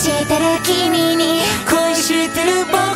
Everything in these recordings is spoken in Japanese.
してる君に恋してる僕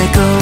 Let go.